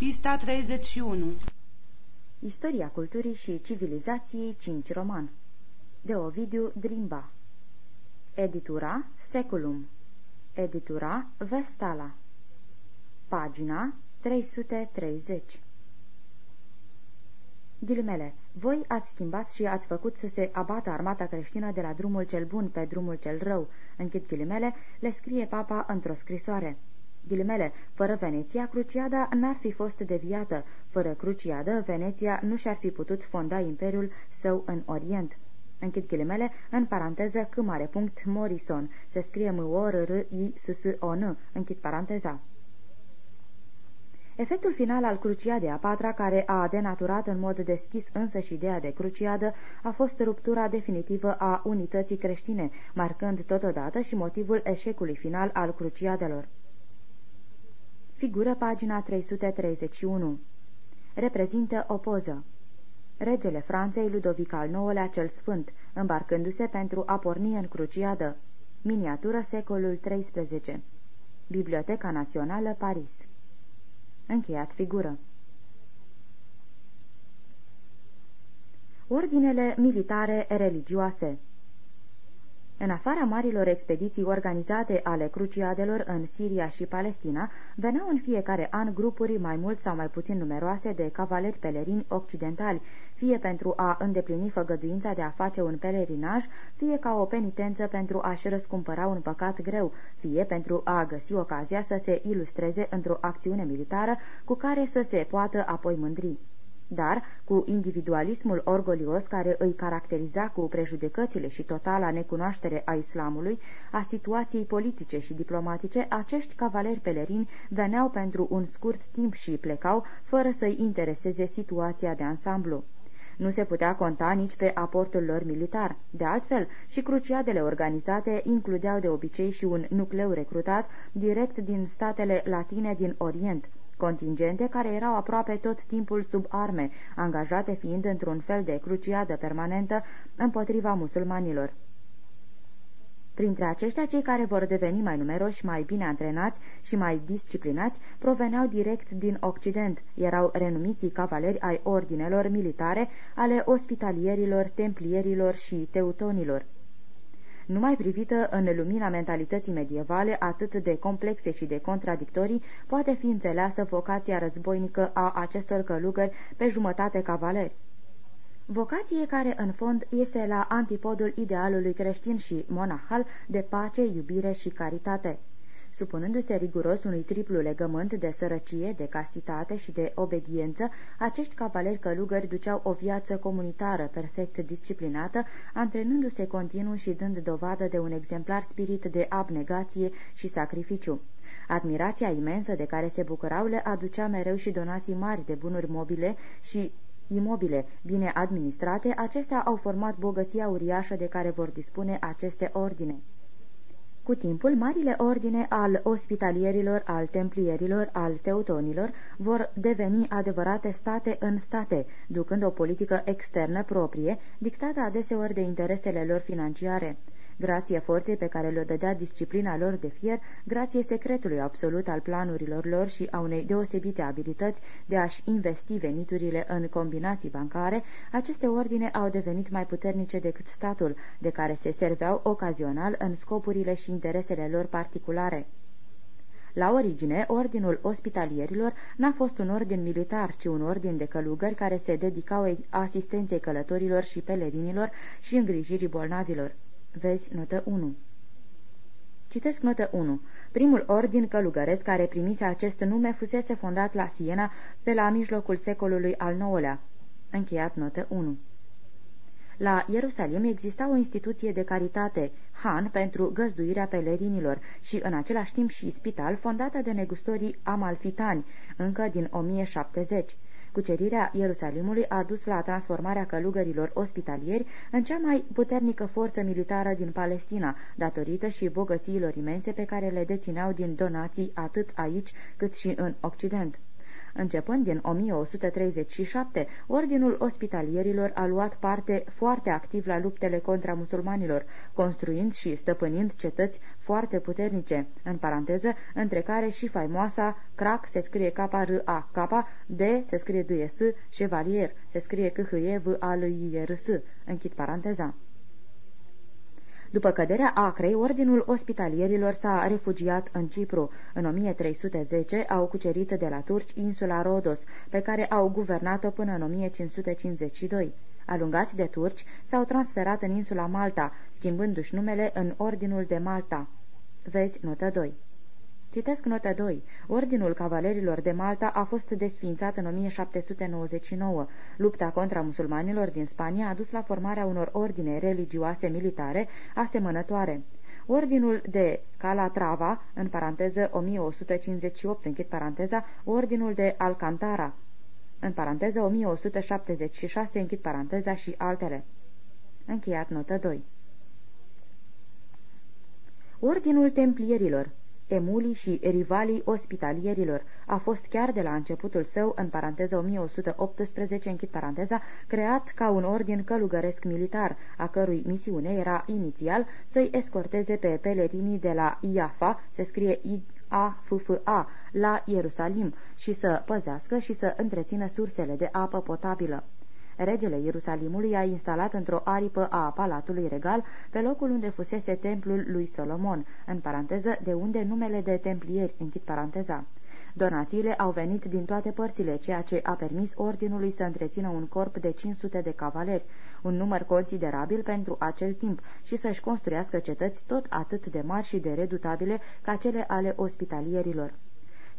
Pista 31 Istoria culturii și civilizației 5 roman. De Ovidiu Drimba. Editura Seculum. Editura Vestala. Pagina 330 Ghilimele, voi ați schimbat și ați făcut să se abată armata creștină de la drumul cel bun pe drumul cel rău. Închid ghilimele, le scrie papa într-o scrisoare. Ghilimele, fără Veneția, Cruciada n-ar fi fost deviată. Fără Cruciadă, Veneția nu și-ar fi putut fonda imperiul său în Orient. Închid ghilimele, în paranteză, c mare punct Morrison. Se scrie m o r r i s s o n Închid paranteza. Efectul final al Cruciadei a patra, care a denaturat în mod deschis însă și ideea de Cruciadă, a fost ruptura definitivă a unității creștine, marcând totodată și motivul eșecului final al Cruciadelor. Figură pagina 331. Reprezintă o poză. Regele Franței Ludovic al IX-lea cel Sfânt, îmbarcându-se pentru a porni în cruciadă. Miniatură secolul XIII. Biblioteca Națională, Paris. Încheiat figură. Ordinele militare religioase în afara marilor expediții organizate ale cruciadelor în Siria și Palestina, veneau în fiecare an grupuri mai mult sau mai puțin numeroase de cavaleri pelerini occidentali, fie pentru a îndeplini făgăduința de a face un pelerinaj, fie ca o penitență pentru a-și răscumpăra un păcat greu, fie pentru a găsi ocazia să se ilustreze într-o acțiune militară cu care să se poată apoi mândri dar cu individualismul orgolios care îi caracteriza cu prejudecățile și totala necunoaștere a islamului, a situației politice și diplomatice, acești cavaleri pelerini veneau pentru un scurt timp și plecau, fără să-i intereseze situația de ansamblu. Nu se putea conta nici pe aportul lor militar. De altfel, și cruciadele organizate includeau de obicei și un nucleu recrutat direct din statele latine din Orient, contingente care erau aproape tot timpul sub arme, angajate fiind într-un fel de cruciadă permanentă împotriva musulmanilor. Printre aceștia, cei care vor deveni mai numeroși, mai bine antrenați și mai disciplinați, proveneau direct din Occident. Erau renumiții cavaleri ai ordinelor militare, ale ospitalierilor, templierilor și teutonilor numai privită în lumina mentalității medievale atât de complexe și de contradictorii, poate fi înțeleasă vocația războinică a acestor călugări pe jumătate cavaleri. Vocație care, în fond, este la antipodul idealului creștin și monahal de pace, iubire și caritate supunându-se riguros unui triplu legământ de sărăcie, de castitate și de obediență, acești cavaleri călugări duceau o viață comunitară perfect disciplinată, antrenându-se continuu și dând dovadă de un exemplar spirit de abnegație și sacrificiu. Admirația imensă de care se bucurau le aducea mereu și donații mari de bunuri mobile și imobile bine administrate, acestea au format bogăția uriașă de care vor dispune aceste ordine. Cu timpul, marile ordine al ospitalierilor, al templierilor, al teutonilor vor deveni adevărate state în state, ducând o politică externă proprie, dictată adeseori de interesele lor financiare grație forței pe care le-o dădea disciplina lor de fier, grație secretului absolut al planurilor lor și a unei deosebite abilități de a-și investi veniturile în combinații bancare, aceste ordine au devenit mai puternice decât statul, de care se serveau ocazional în scopurile și interesele lor particulare. La origine, ordinul ospitalierilor n-a fost un ordin militar, ci un ordin de călugări care se dedicau asistenței călătorilor și pelerinilor și îngrijirii bolnavilor. Vezi notă 1. Citesc notă 1. Primul ordin călugăresc care primise acest nume fusese fondat la Siena pe la mijlocul secolului al IX-lea. Încheiat notă 1. La Ierusalim exista o instituție de caritate, Han, pentru găzduirea pelerinilor și în același timp și spital fondată de negustorii amalfitani, încă din 1070. Cucerirea Ierusalimului a dus la transformarea călugărilor ospitalieri în cea mai puternică forță militară din Palestina, datorită și bogățiilor imense pe care le dețineau din donații atât aici cât și în Occident. Începând din 1137, Ordinul Ospitalierilor a luat parte foarte activ la luptele contra musulmanilor, construind și stăpânind cetăți foarte puternice, în paranteză, între care și faimoasa Crac se scrie K-R-A-K, D se scrie D-S, Chevalier se scrie C-H-E-V-A-L-I-R-S, închid paranteza. După căderea Acrei, Ordinul Ospitalierilor s-a refugiat în Cipru. În 1310 au cucerit de la turci insula Rodos, pe care au guvernat-o până în 1552. Alungați de turci, s-au transferat în insula Malta, schimbându-și numele în Ordinul de Malta. Vezi notă 2. Citesc notă 2. Ordinul Cavalerilor de Malta a fost desființat în 1799. Lupta contra musulmanilor din Spania a dus la formarea unor ordine religioase militare asemănătoare. Ordinul de Calatrava, în paranteză 1158, închid paranteza, Ordinul de Alcantara, în paranteză 1176, închid paranteza și altele. Încheiat notă 2. Ordinul Templierilor emulii și rivalii ospitalierilor. A fost chiar de la începutul său, în paranteză 1118, închid paranteza, creat ca un ordin călugăresc militar, a cărui misiune era inițial să-i escorteze pe pelerinii de la Iafa, se scrie I a F F A, la Ierusalim și să păzească și să întrețină sursele de apă potabilă. Regele Ierusalimului a instalat într-o aripă a Palatului Regal, pe locul unde fusese templul lui Solomon, în paranteză, de unde numele de templieri, închid paranteza. Donațiile au venit din toate părțile, ceea ce a permis ordinului să întrețină un corp de 500 de cavaleri, un număr considerabil pentru acel timp, și să-și construiască cetăți tot atât de mari și de redutabile ca cele ale ospitalierilor.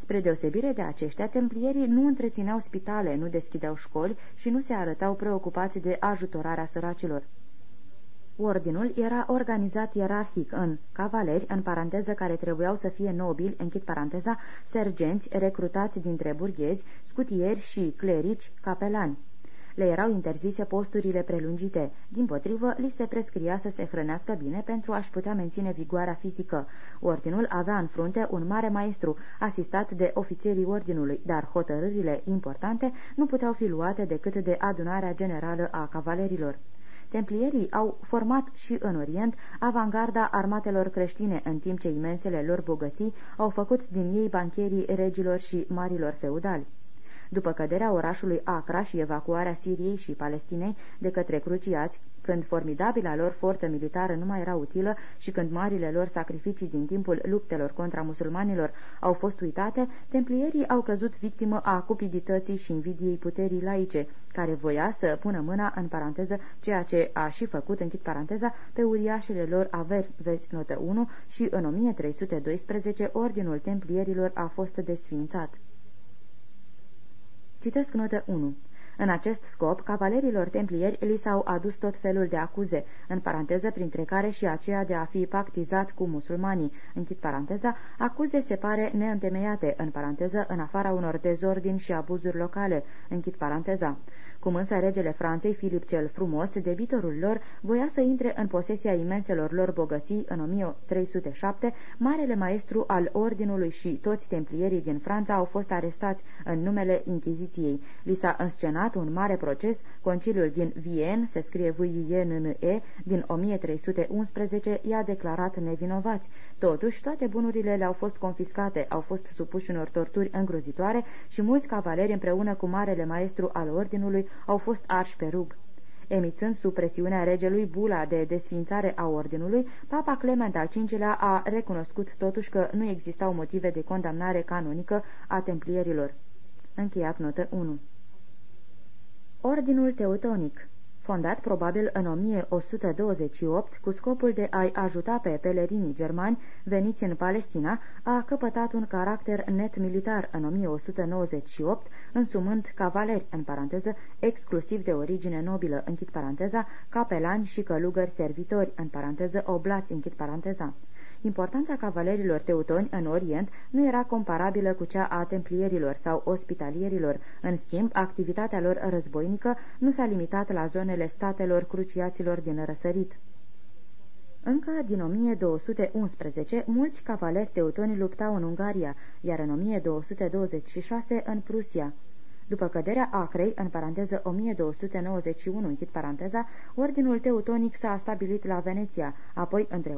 Spre deosebire de aceștia, templierii nu întrețineau spitale, nu deschideau școli și nu se arătau preocupați de ajutorarea săracilor. Ordinul era organizat ierarhic în cavaleri, în paranteză care trebuiau să fie nobili, închid paranteza, sergenți recrutați dintre burghezi, scutieri și clerici, capelani. Le erau interzise posturile prelungite. Din potrivă, li se prescria să se hrănească bine pentru a-și putea menține vigoarea fizică. Ordinul avea în frunte un mare maestru, asistat de ofițerii ordinului, dar hotărârile importante nu puteau fi luate decât de adunarea generală a cavalerilor. Templierii au format și în Orient avangarda armatelor creștine, în timp ce imensele lor bogății au făcut din ei bancherii regilor și marilor feudali. După căderea orașului Acra și evacuarea Siriei și Palestinei de către cruciați, când formidabila lor forță militară nu mai era utilă și când marile lor sacrificii din timpul luptelor contra musulmanilor au fost uitate, templierii au căzut victimă a cupidității și invidiei puterii laice, care voia să pună mâna în paranteză ceea ce a și făcut, închid paranteza, pe uriașele lor averi, vezi notă 1, și în 1312 ordinul templierilor a fost desfințat. Citesc notă 1. În acest scop, cavalerilor templieri li s-au adus tot felul de acuze, în paranteză printre care și aceea de a fi pactizat cu musulmanii, închid paranteza, acuze se pare neîntemeiate, în paranteză, în afara unor dezordini și abuzuri locale, închid paranteza. Cum însă regele Franței, Filip cel Frumos, debitorul lor, voia să intre în posesia imenselor lor bogății în 1307, marele maestru al ordinului și toți templierii din Franța au fost arestați în numele Inchiziției. Li s-a înscenat un mare proces, conciliul din Vienne, se scrie v i n n e din 1311, i-a declarat nevinovați. Totuși, toate bunurile le-au fost confiscate, au fost supuși unor torturi îngrozitoare și mulți cavaleri împreună cu marele maestru al ordinului au fost arși pe rug. Emițând sub presiunea regelui bula de desfințare a ordinului, Papa Clement al V-lea a recunoscut totuși că nu existau motive de condamnare canonică a templierilor. Încheiat notă 1 Ordinul Teutonic fondat probabil în 1128 cu scopul de a-i ajuta pe pelerinii germani veniți în Palestina, a căpătat un caracter net militar în 1198, însumând cavaleri, în paranteză, exclusiv de origine nobilă, închid paranteza, capelani și călugări servitori, în paranteză, oblați, închid paranteza. Importanța cavalerilor teutoni în Orient nu era comparabilă cu cea a templierilor sau ospitalierilor. În schimb, activitatea lor războinică nu s-a limitat la zonele statelor cruciaților din răsărit. Încă din 1211, mulți cavaleri teutoni luptau în Ungaria, iar în 1226 în Prusia. După căderea Acrei, în paranteză 1291, închid paranteza, ordinul teutonic s-a stabilit la Veneția, apoi între 1211-1225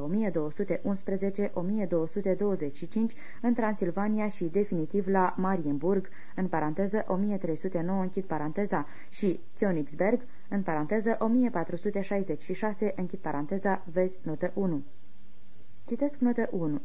în Transilvania și definitiv la Marienburg, în paranteză 1309, închid paranteza, și Königsberg, în paranteză 1466, închid paranteza, vezi notă 1. Citesc notă 1.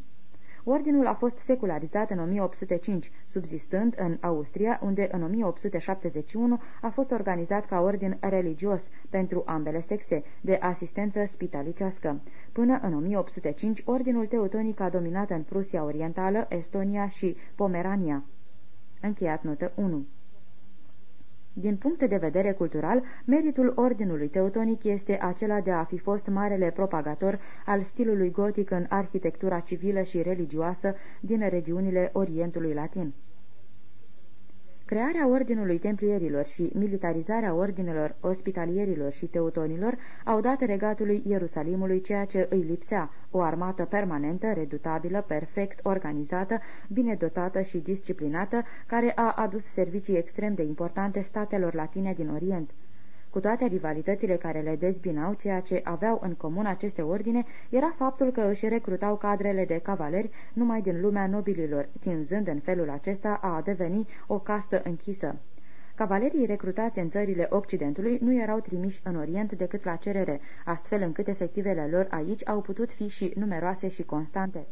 Ordinul a fost secularizat în 1805, subzistând în Austria, unde în 1871 a fost organizat ca ordin religios pentru ambele sexe, de asistență spitalicească. Până în 1805, ordinul teutonic a dominat în Prusia Orientală, Estonia și Pomerania. Încheiat notă 1 din punct de vedere cultural, meritul ordinului teutonic este acela de a fi fost marele propagator al stilului gotic în arhitectura civilă și religioasă din regiunile Orientului Latin. Crearea ordinului templierilor și militarizarea ordinelor ospitalierilor și teutonilor au dat regatului Ierusalimului ceea ce îi lipsea, o armată permanentă, redutabilă, perfect organizată, bine dotată și disciplinată, care a adus servicii extrem de importante statelor latine din Orient. Cu toate rivalitățile care le dezbinau, ceea ce aveau în comun aceste ordine era faptul că își recrutau cadrele de cavaleri numai din lumea nobililor, tinzând în felul acesta a deveni o castă închisă. Cavalerii recrutați în țările Occidentului nu erau trimiși în Orient decât la cerere, astfel încât efectivele lor aici au putut fi și numeroase și constante.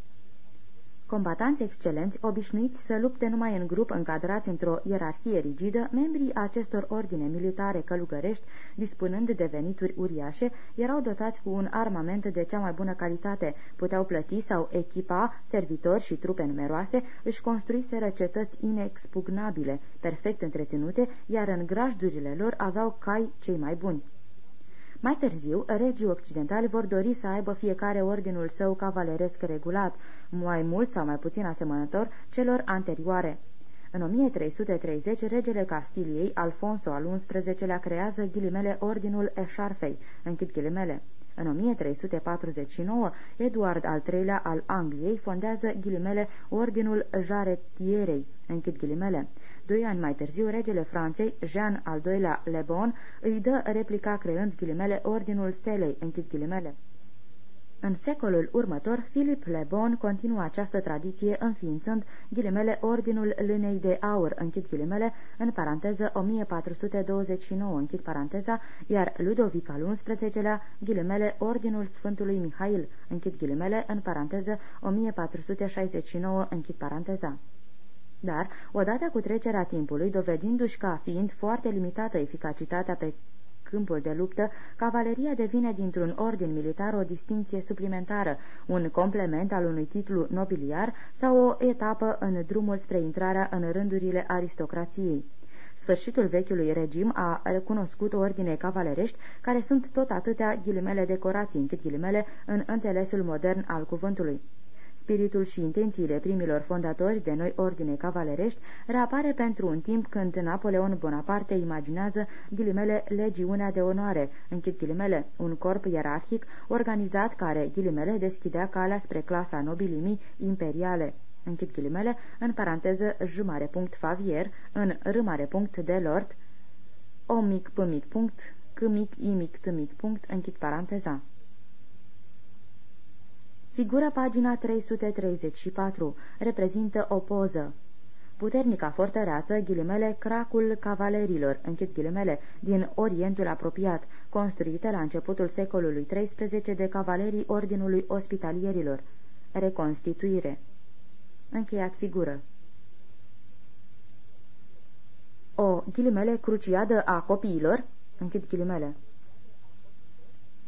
Combatanți excelenți, obișnuiți să lupte numai în grup încadrați într-o ierarhie rigidă, membrii acestor ordine militare călugărești, dispunând de venituri uriașe, erau dotați cu un armament de cea mai bună calitate, puteau plăti sau echipa servitori și trupe numeroase, își construiseră cetăți inexpugnabile, perfect întreținute, iar în grajdurile lor aveau cai cei mai buni. Mai târziu, regii occidentali vor dori să aibă fiecare ordinul său cavaleresc regulat, mai mult sau mai puțin asemănător celor anterioare. În 1330, regele Castiliei, Alfonso al XI-lea, creează ghilimele Ordinul Eșarfei, închid ghilimele. În 1349, Eduard al III-lea al Angliei fondează ghilimele Ordinul Jaretierei, închid ghilimele. Doi ani mai târziu, regele Franței, Jean al II-lea Le Bon, îi dă replica creând ghilimele Ordinul Stelei, închid ghilimele. În secolul următor, Philip Le Bon continuă această tradiție înființând ghilimele Ordinul Lânei de Aur, închid ghilimele, în paranteză 1429, închid paranteza, iar Ludovic al XI-lea, ghilimele Ordinul Sfântului Mihail, închid ghilimele, în paranteză 1469, închid paranteza. Dar, odată cu trecerea timpului, dovedindu-și ca fiind foarte limitată eficacitatea pe câmpul de luptă, cavaleria devine dintr-un ordin militar o distinție suplimentară, un complement al unui titlu nobiliar sau o etapă în drumul spre intrarea în rândurile aristocrației. Sfârșitul vechiului regim a recunoscut ordine cavalerești, care sunt tot atâtea ghilimele decorații, încât ghilimele, în înțelesul modern al cuvântului. Spiritul și intențiile primilor fondatori de noi ordine cavalerești reapare pentru un timp când Napoleon Bonaparte imaginează ghilimele legiunea de onoare, închid ghilimele, un corp ierarhic organizat care, ghilimele, deschidea calea spre clasa nobilimii imperiale închid ghilimele, în paranteză jumare punct Favier, în râmare punct de Lord, o mic p mic punct, c mic i mic t mic punct, închid paranteza. Figura pagina 334. Reprezintă o poză. Puternica fortăreață, ghilimele, cracul cavalerilor, închid ghilimele, din Orientul apropiat, construită la începutul secolului XIII de cavalerii Ordinului Ospitalierilor. Reconstituire. Încheiat figură. O, ghilimele, cruciadă a copiilor, închid ghilimele.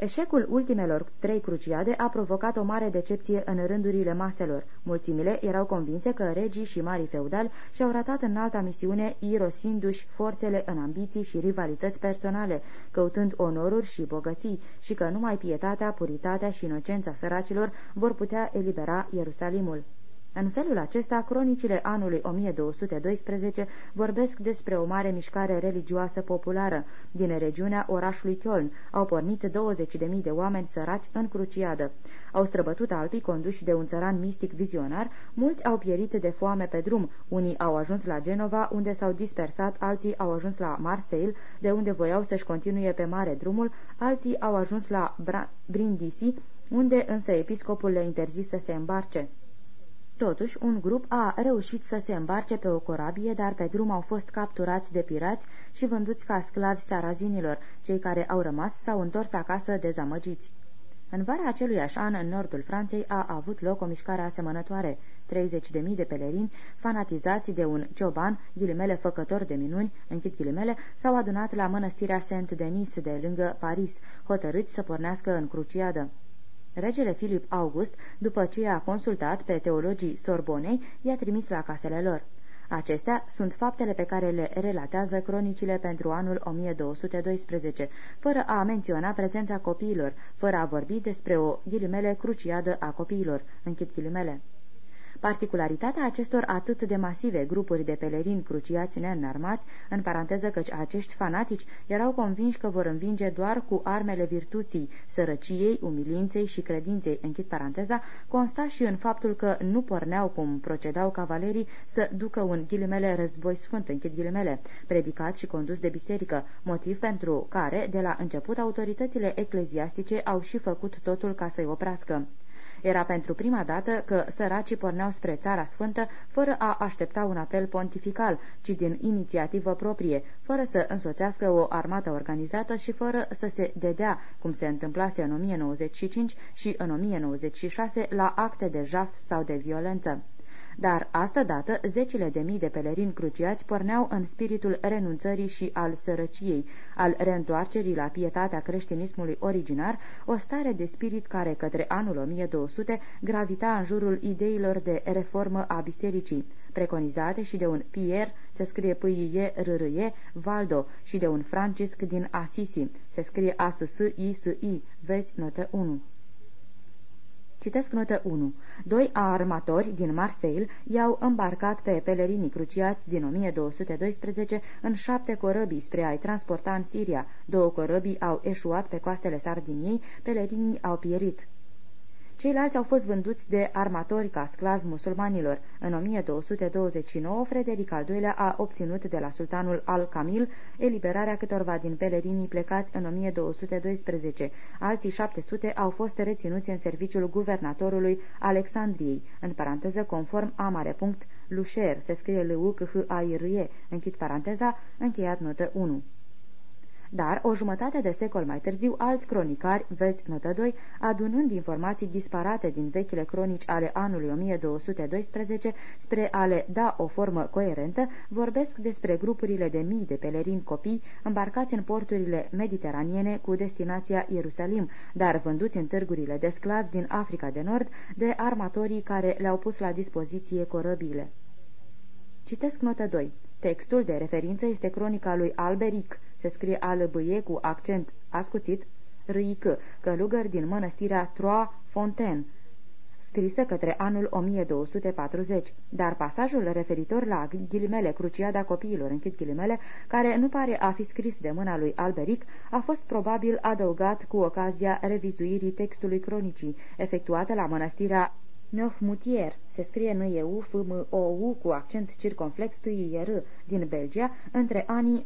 Eșecul ultimelor trei cruciade a provocat o mare decepție în rândurile maselor. Mulțimile erau convinse că regii și marii feudali și-au ratat în alta misiune, irosindu-și forțele în ambiții și rivalități personale, căutând onoruri și bogății, și că numai pietatea, puritatea și inocența săracilor vor putea elibera Ierusalimul. În felul acesta, cronicile anului 1212 vorbesc despre o mare mișcare religioasă populară. Din regiunea orașului Köln au pornit 20.000 de oameni săraci în cruciadă. Au străbătut Alpii conduși de un țăran mistic vizionar, mulți au pierit de foame pe drum, unii au ajuns la Genova, unde s-au dispersat, alții au ajuns la Marseille, de unde voiau să-și continue pe mare drumul, alții au ajuns la Bra Brindisi, unde însă episcopul le interzis să se îmbarce. Totuși, un grup a reușit să se îmbarce pe o corabie, dar pe drum au fost capturați de pirați și vânduți ca sclavi sarazinilor. Cei care au rămas s-au întors acasă dezamăgiți. În vara acelui an, în nordul Franței, a avut loc o mișcare asemănătoare. 30.000 de pelerini, fanatizați de un cioban, ghilimele făcător de minuni, închid ghilimele, s-au adunat la mănăstirea Saint-Denis de lângă Paris, hotărâți să pornească în cruciadă. Regele Filip August, după ce a consultat pe teologii Sorbonei, i-a trimis la casele lor. Acestea sunt faptele pe care le relatează cronicile pentru anul 1212, fără a menționa prezența copiilor, fără a vorbi despre o ghilimele cruciadă a copiilor, închid ghilimele. Particularitatea acestor atât de masive grupuri de pelerini cruciați neînarmați, în paranteză căci acești fanatici erau convinși că vor învinge doar cu armele virtuții, sărăciei, umilinței și credinței, închid paranteza, consta și în faptul că nu porneau cum procedau cavalerii să ducă un ghilimele război sfânt, închid ghilimele, predicat și condus de biserică, motiv pentru care, de la început, autoritățile ecleziastice au și făcut totul ca să-i oprească. Era pentru prima dată că săracii porneau spre Țara Sfântă fără a aștepta un apel pontifical, ci din inițiativă proprie, fără să însoțească o armată organizată și fără să se dedea, cum se întâmplase în 1095 și în 1096, la acte de jaf sau de violență. Dar, asta dată, zecile de mii de pelerini cruciați porneau în spiritul renunțării și al sărăciei, al reîntoarcerii la pietatea creștinismului originar, o stare de spirit care, către anul 1200, gravita în jurul ideilor de reformă a bisericii, preconizate și de un Pierre, se scrie p i e r r e Valdo, și de un Francisc din Assisi, se scrie a s s i s i vezi notă 1. Citesc notă 1. Doi armatori din Marseille i-au îmbarcat pe pelerinii cruciați din 1212 în șapte corăbii spre a-i transporta în Siria. Două corăbii au eșuat pe coastele Sardiniei, pelerinii au pierit. Ceilalți au fost vânduți de armatori ca sclavi musulmanilor. În 1229, Frederic al II-lea a obținut de la sultanul al-Camil eliberarea câtorva din pelerinii plecați în 1212. Alții 700 au fost reținuți în serviciul guvernatorului Alexandriei, în paranteză conform amare punct Lușer, se scrie l u c h a i r -E, închid paranteza, încheiat notă 1 dar o jumătate de secol mai târziu alți cronicari, vezi notă 2, adunând informații disparate din vechile cronici ale anului 1212 spre a le da o formă coerentă, vorbesc despre grupurile de mii de pelerini copii îmbarcați în porturile mediteraniene cu destinația Ierusalim, dar vânduți în târgurile de sclavi din Africa de Nord de armatorii care le-au pus la dispoziție corăbile. Citesc notă 2. Textul de referință este cronica lui Alberic, se scrie alăbâie cu accent ascuțit, râică, călugăr din mănăstirea Trois Fontaine, scrisă către anul 1240, dar pasajul referitor la ghilimele cruciada copiilor, închid ghilimele, care nu pare a fi scris de mâna lui Alberic, a fost probabil adăugat cu ocazia revizuirii textului cronicii, efectuată la mănăstirea Neufmutier, se scrie n e u f m o u cu accent circumflex t i r din Belgia, între anii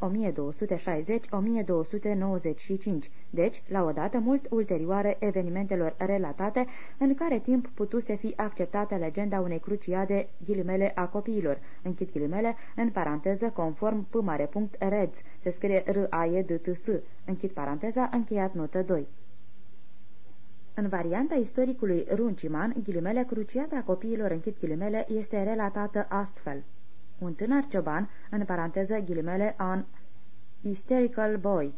1260-1295, deci, la o dată mult ulterioare evenimentelor relatate, în care timp putuse fi acceptată legenda unei cruciade ghilimele a copiilor, închid ghilimele, în paranteză, conform p mare punct reds, se scrie r a e d t s, închid paranteza, încheiat notă 2. În varianta istoricului Runciman, ghilimele cruciata copiilor închid ghilimele este relatată astfel. Un tânăr cioban, în paranteză ghilimele, an hysterical boy,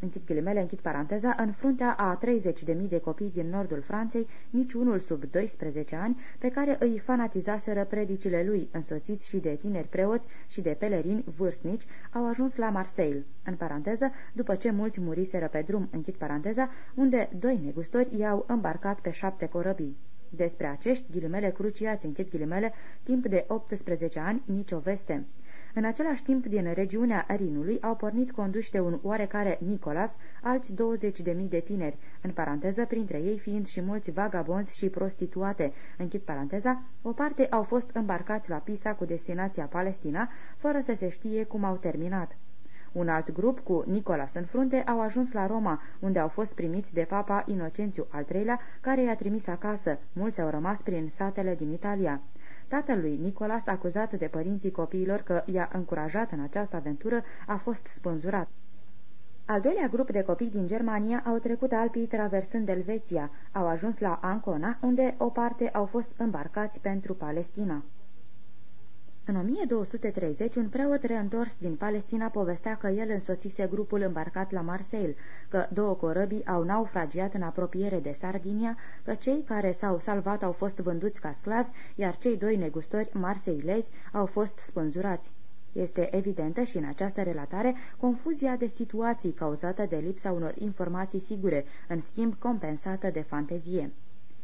închid ghilimele, închid paranteza, în fruntea a 30.000 de copii din nordul Franței, niciunul sub 12 ani, pe care îi fanatizaseră predicile lui, însoțiți și de tineri preoți și de pelerini vârstnici, au ajuns la Marseille, în paranteză, după ce mulți muriseră pe drum, închid paranteza, unde doi negustori i-au îmbarcat pe șapte corăbii. Despre acești ghilimele cruciați, închid ghilimele, timp de 18 ani, nicio veste. În același timp, din regiunea Rinului au pornit conduși de un oarecare Nicolas, alți 20.000 de tineri, în paranteză, printre ei fiind și mulți vagabonzi și prostituate. Închid paranteza, o parte au fost îmbarcați la Pisa cu destinația Palestina, fără să se știe cum au terminat. Un alt grup, cu Nicolas în frunte, au ajuns la Roma, unde au fost primiți de papa Inocențiu al III-lea, care i-a trimis acasă. Mulți au rămas prin satele din Italia. Tatălui Nicolas, acuzat de părinții copiilor că i-a încurajat în această aventură, a fost spânzurat. Al doilea grup de copii din Germania au trecut Alpii traversând Elveția, au ajuns la Ancona, unde o parte au fost îmbarcați pentru Palestina. În 1230, un preot reîntors din Palestina povestea că el însoțise grupul îmbarcat la Marseille, că două corăbii au naufragiat în apropiere de Sardinia, că cei care s-au salvat au fost vânduți ca sclavi, iar cei doi negustori marseilezi au fost spânzurați. Este evidentă și în această relatare confuzia de situații cauzată de lipsa unor informații sigure, în schimb compensată de fantezie.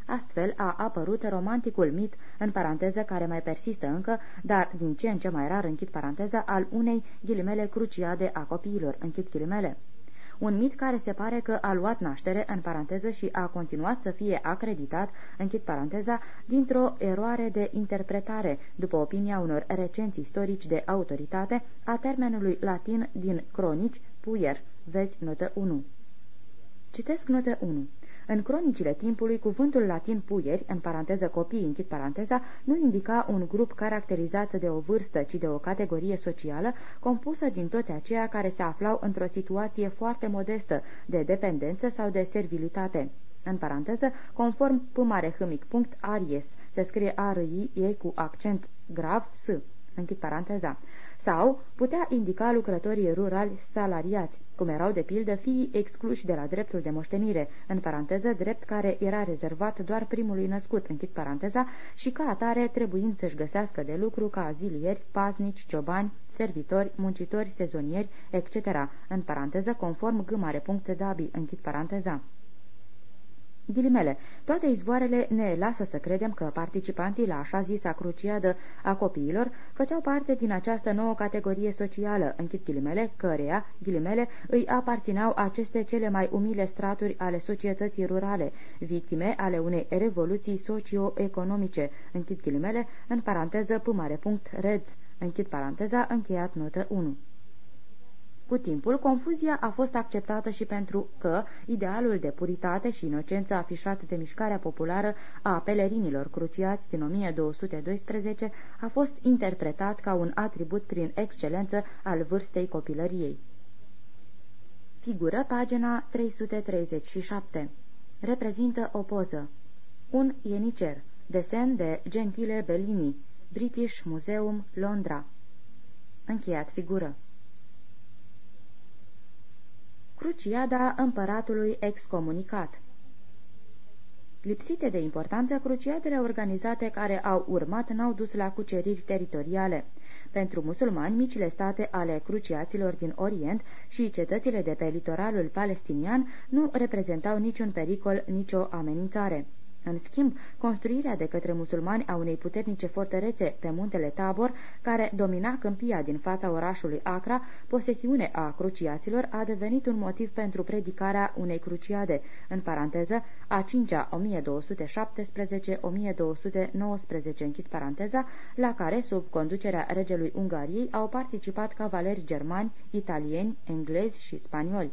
Astfel a apărut romanticul mit, în paranteză care mai persistă încă, dar din ce în ce mai rar, închid paranteza, al unei ghilimele cruciade a copiilor, închid ghilimele. Un mit care se pare că a luat naștere, în paranteză, și a continuat să fie acreditat, închid paranteza, dintr-o eroare de interpretare, după opinia unor recenți istorici de autoritate, a termenului latin din cronici, puier, vezi notă 1. Citesc notă 1. În cronicile timpului, cuvântul latin puieri, în paranteză copii, închid paranteza, nu indica un grup caracterizat de o vârstă, ci de o categorie socială compusă din toți aceia care se aflau într-o situație foarte modestă, de dependență sau de servilitate. În paranteză, conform punct aries, se scrie a r i ei cu accent grav s. Închid paranteza sau putea indica lucrătorii rurali salariați, cum erau de pildă fiii excluși de la dreptul de moștenire, în paranteză drept care era rezervat doar primului născut, închid paranteza, și ca atare trebuind să-și găsească de lucru ca azilieri, paznici, ciobani, servitori, muncitori, sezonieri, etc., în paranteză conform gâmare punct dabi, închid paranteza. Ghilimele, toate izvoarele ne lasă să credem că participanții la așa zisa cruciadă a copiilor făceau parte din această nouă categorie socială, închid ghilimele, căreia, ghilimele, îi aparțineau aceste cele mai umile straturi ale societății rurale, victime ale unei revoluții socio-economice, închid ghilimele, în paranteză pumare punct redz, închid paranteza, încheiat notă 1. Cu timpul, confuzia a fost acceptată și pentru că idealul de puritate și inocență afișat de mișcarea populară a pelerinilor cruciați din 1212 a fost interpretat ca un atribut prin excelență al vârstei copilăriei. Figură pagina 337. Reprezintă o poză. Un ienicer. Desen de Gentile Bellini. British Museum, Londra. Încheiat figură. Cruciada împăratului excomunicat Lipsite de importanță, cruciadele organizate care au urmat n-au dus la cuceriri teritoriale. Pentru musulmani, micile state ale cruciaților din Orient și cetățile de pe litoralul palestinian nu reprezentau niciun pericol, nicio amenințare. În schimb, construirea de către musulmani a unei puternice fortărețe pe muntele Tabor, care domina câmpia din fața orașului Acra, posesiune a cruciaților, a devenit un motiv pentru predicarea unei cruciade, în paranteză, a 5-a 1217-1219, închid paranteza, la care, sub conducerea regelui Ungariei, au participat cavaleri germani, italieni, englezi și spanioli.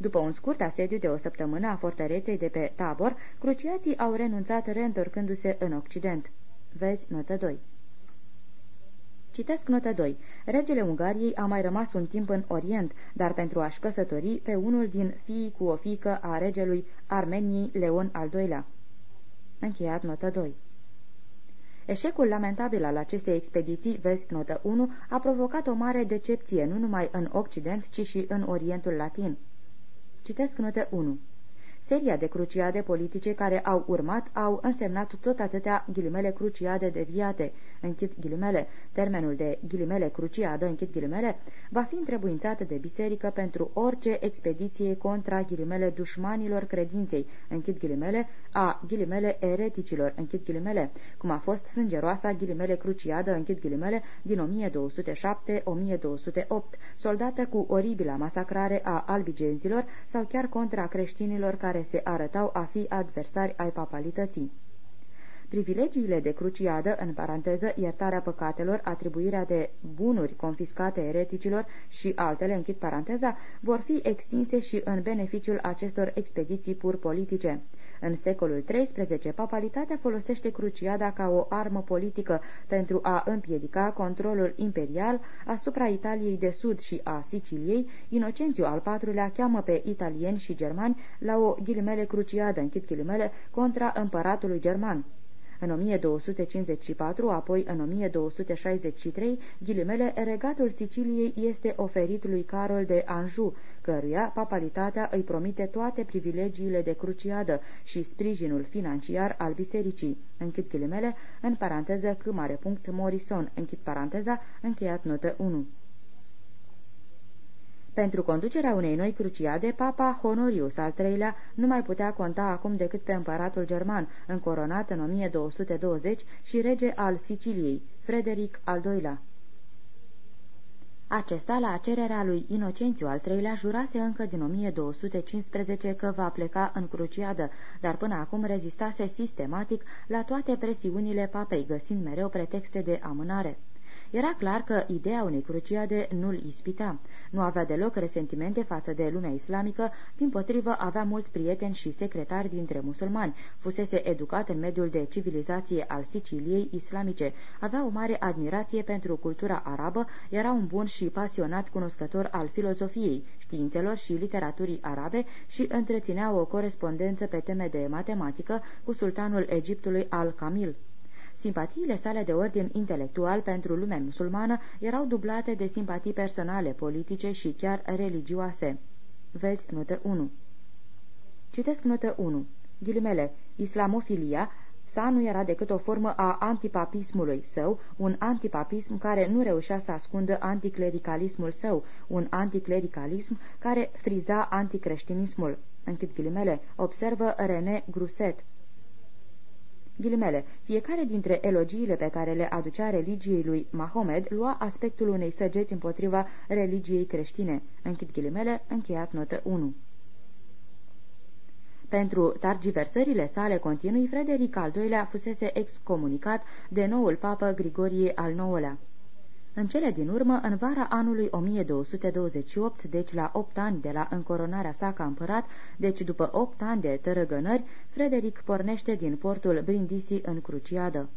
După un scurt asediu de o săptămână a fortăreței de pe Tabor, cruciații au renunțat reîntorcându-se în Occident. Vezi notă 2. Citesc notă 2. Regele Ungariei a mai rămas un timp în Orient, dar pentru a-și căsători pe unul din fiii cu o fiică a regelui Armeniei Leon al II-lea. Încheiat notă 2. Eșecul lamentabil al acestei expediții, vezi notă 1, a provocat o mare decepție nu numai în Occident, ci și în Orientul Latin. Citesc notă 1. Seria de cruciade politice care au urmat au însemnat tot atâtea ghilimele cruciade deviate, închid ghilimele, termenul de ghilimele cruciadă, închid ghilimele, va fi întrebuințat de biserică pentru orice expediție contra ghilimele dușmanilor credinței, închid ghilimele, a ghilimele ereticilor, închid ghilimele, cum a fost sângeroasa ghilimele cruciadă, închid ghilimele, din 1207-1208, soldată cu oribila masacrare a albigenzilor sau chiar contra creștinilor care se arătau a fi adversari ai papalității. Privilegiile de cruciadă, în paranteză, iertarea păcatelor, atribuirea de bunuri confiscate ereticilor și altele, închid paranteza, vor fi extinse și în beneficiul acestor expediții pur politice. În secolul XIII, papalitatea folosește cruciada ca o armă politică pentru a împiedica controlul imperial asupra Italiei de Sud și a Siciliei. Inocențiu al IV-lea cheamă pe italieni și germani la o ghilimele cruciadă, închid ghilimele, contra împăratului german. În 1254, apoi în 1263, ghilimele, regatul Siciliei este oferit lui Carol de Anjou, căruia papalitatea îi promite toate privilegiile de cruciadă și sprijinul financiar al bisericii. Închid ghilimele, în paranteză C mare punct Morrison, închid paranteza, încheiat notă 1. Pentru conducerea unei noi cruciade, papa Honorius al III-lea nu mai putea conta acum decât pe împăratul german, încoronat în 1220 și rege al Siciliei, Frederic al II-lea. Acesta, la cererea lui Inocențiu al III-lea, jurase încă din 1215 că va pleca în cruciadă, dar până acum rezistase sistematic la toate presiunile papei, găsind mereu pretexte de amânare. Era clar că ideea unei cruciade nu-l ispita. Nu avea deloc resentimente față de lumea islamică, din potrivă avea mulți prieteni și secretari dintre musulmani, fusese educat în mediul de civilizație al Siciliei islamice, avea o mare admirație pentru cultura arabă, era un bun și pasionat cunoscător al filozofiei, științelor și literaturii arabe și întreținea o corespondență pe teme de matematică cu sultanul Egiptului al-Kamil. Simpatiile sale de ordin intelectual pentru lumea musulmană erau dublate de simpatii personale, politice și chiar religioase. Vezi notă 1. Citesc notă 1. Ghilimele, islamofilia sa nu era decât o formă a antipapismului său, un antipapism care nu reușea să ascundă anticlericalismul său, un anticlericalism care friza anticreștinismul. Închid ghilimele, observă René Gruset. Ghilimele, fiecare dintre elogiile pe care le aducea religiei lui Mahomed lua aspectul unei săgeți împotriva religiei creștine. Închid ghilimele, încheiat notă 1. Pentru targiversările sale continui, Frederic al II-lea fusese excomunicat de noul papă Grigorie al IX-lea. În cele din urmă, în vara anului 1228, deci la opt ani de la încoronarea sa ca împărat, deci după opt ani de tărăgănări, Frederic pornește din portul Brindisi în Cruciadă.